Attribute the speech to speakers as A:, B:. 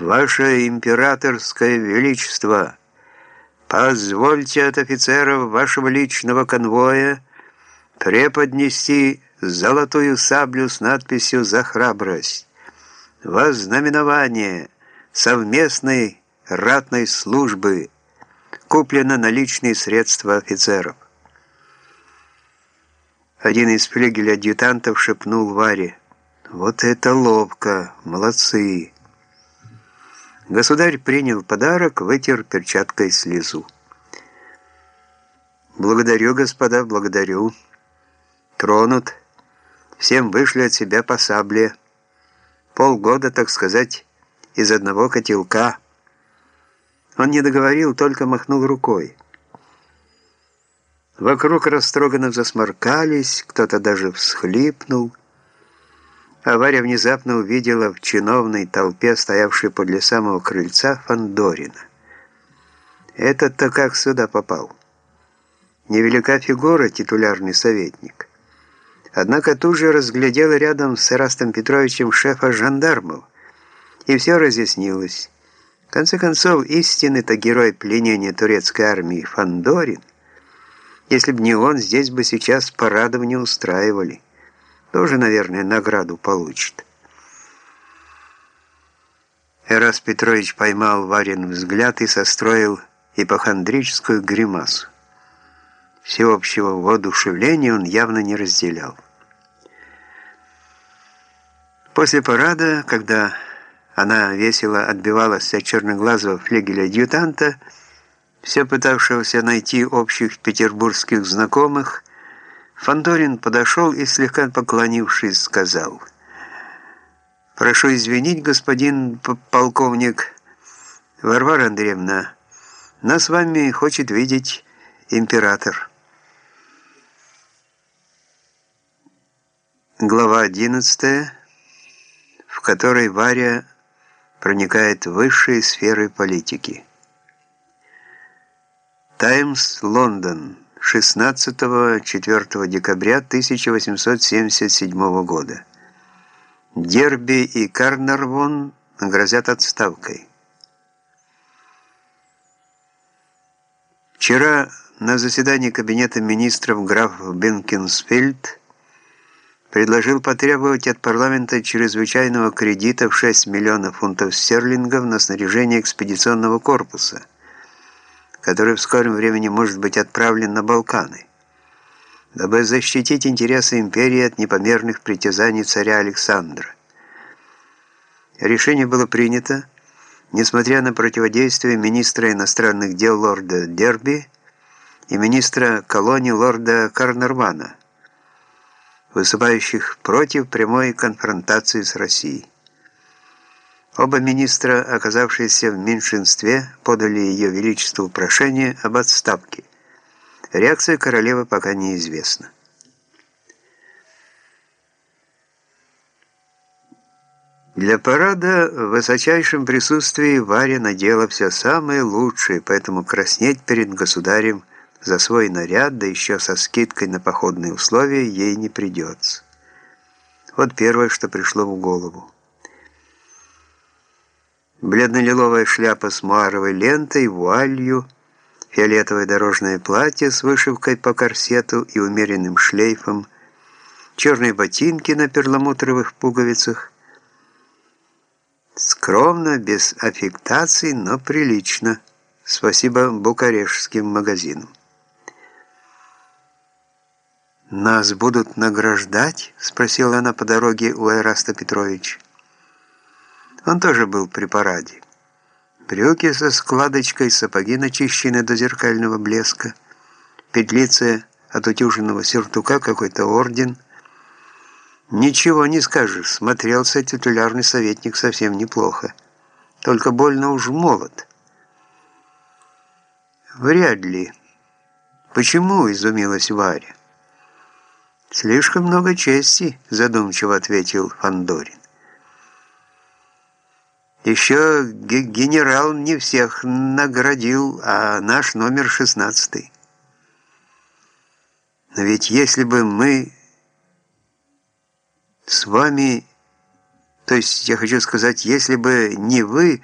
A: «Ваше императорское величество, позвольте от офицеров вашего личного конвоя преподнести золотую саблю с надписью «За храбрость», вознаменование совместной ратной службы, куплено наличные средства офицеров. Один из флигеля-адъютантов шепнул Варе, «Вот это ловко! Молодцы!» Государь принял подарок, вытер перчаткой слезу. «Благодарю, господа, благодарю. Тронут. Всем вышли от себя по сабле. Полгода, так сказать, из одного котелка». Он не договорил, только махнул рукой. Вокруг растроганно засморкались, кто-то даже всхлипнул. А Варя внезапно увидела в чиновной толпе, стоявшей подле самого крыльца, Фандорина. Этот-то как сюда попал? Невелика фигура, титулярный советник. Однако тут же разглядела рядом с Растом Петровичем шефа жандармов, и все разъяснилось. В конце концов, истинный-то герой пленения турецкой армии Фандорин если б не он, здесь бы сейчас парадов не устраивали. Тоже, наверное, награду получит. Эрас Петрович поймал Варин взгляд и состроил ипохондрическую гримасу. Всеобщего воодушевления он явно не разделял. После парада, когда она весело отбивалась от черноглазого флигеля-адъютанта, все пытавшегося найти общих петербургских знакомых, Фандорин подошел и, слегка поклонившись, сказал, «Прошу извинить, господин полковник Варвара Андреевна, нас с вами хочет видеть император». Глава 11, в которой Варя проникает в высшие сферы политики. Таймс, Лондон, 16-4 декабря 1877 года. Дерби и Карнарвон грозят отставкой. Вчера на заседании Кабинета министров граф Бенкинсфельд предложил потребовать от парламента чрезвычайного кредита в 6 миллионов фунтов стерлингов на снаряжение экспедиционного корпуса – который в скором времени может быть отправлен на Балканы, дабы защитить интересы империи от непомерных притязаний царя Александра. Решение было принято, несмотря на противодействие министра иностранных дел лорда Дерби и министра колонии лорда Карнарвана, выступающих против прямой конфронтации с Россией. Оба министра, оказавшиеся в меньшинстве, подали ее величеству прошение об отставке. Реакция королевы пока неизвестна. Для парада в высочайшем присутствии Варя надела все самое лучшее, поэтому краснеть перед государем за свой наряд, да еще со скидкой на походные условия, ей не придется. Вот первое, что пришло в голову. Бледно-лиловая шляпа с муаровой лентой, вуалью, фиолетовое дорожное платье с вышивкой по корсету и умеренным шлейфом, черные ботинки на перламутровых пуговицах. Скромно, без аффектаций, но прилично. Спасибо букарешским магазинам. «Нас будут награждать?» — спросила она по дороге у Эраста Петровича. Он тоже был при параде. Брюки со складочкой, сапоги начищены до зеркального блеска, петлицы от утюженного сюртука, какой-то орден. Ничего не скажешь, смотрелся титулярный советник совсем неплохо. Только больно уж молод. Вряд ли. Почему, изумилась Варя? Слишком много чести, задумчиво ответил Фандорин. Еще генерал не всех наградил, а наш номер шестнадцатый. Но ведь если бы мы с вами То есть, я хочу сказать, если бы не вы...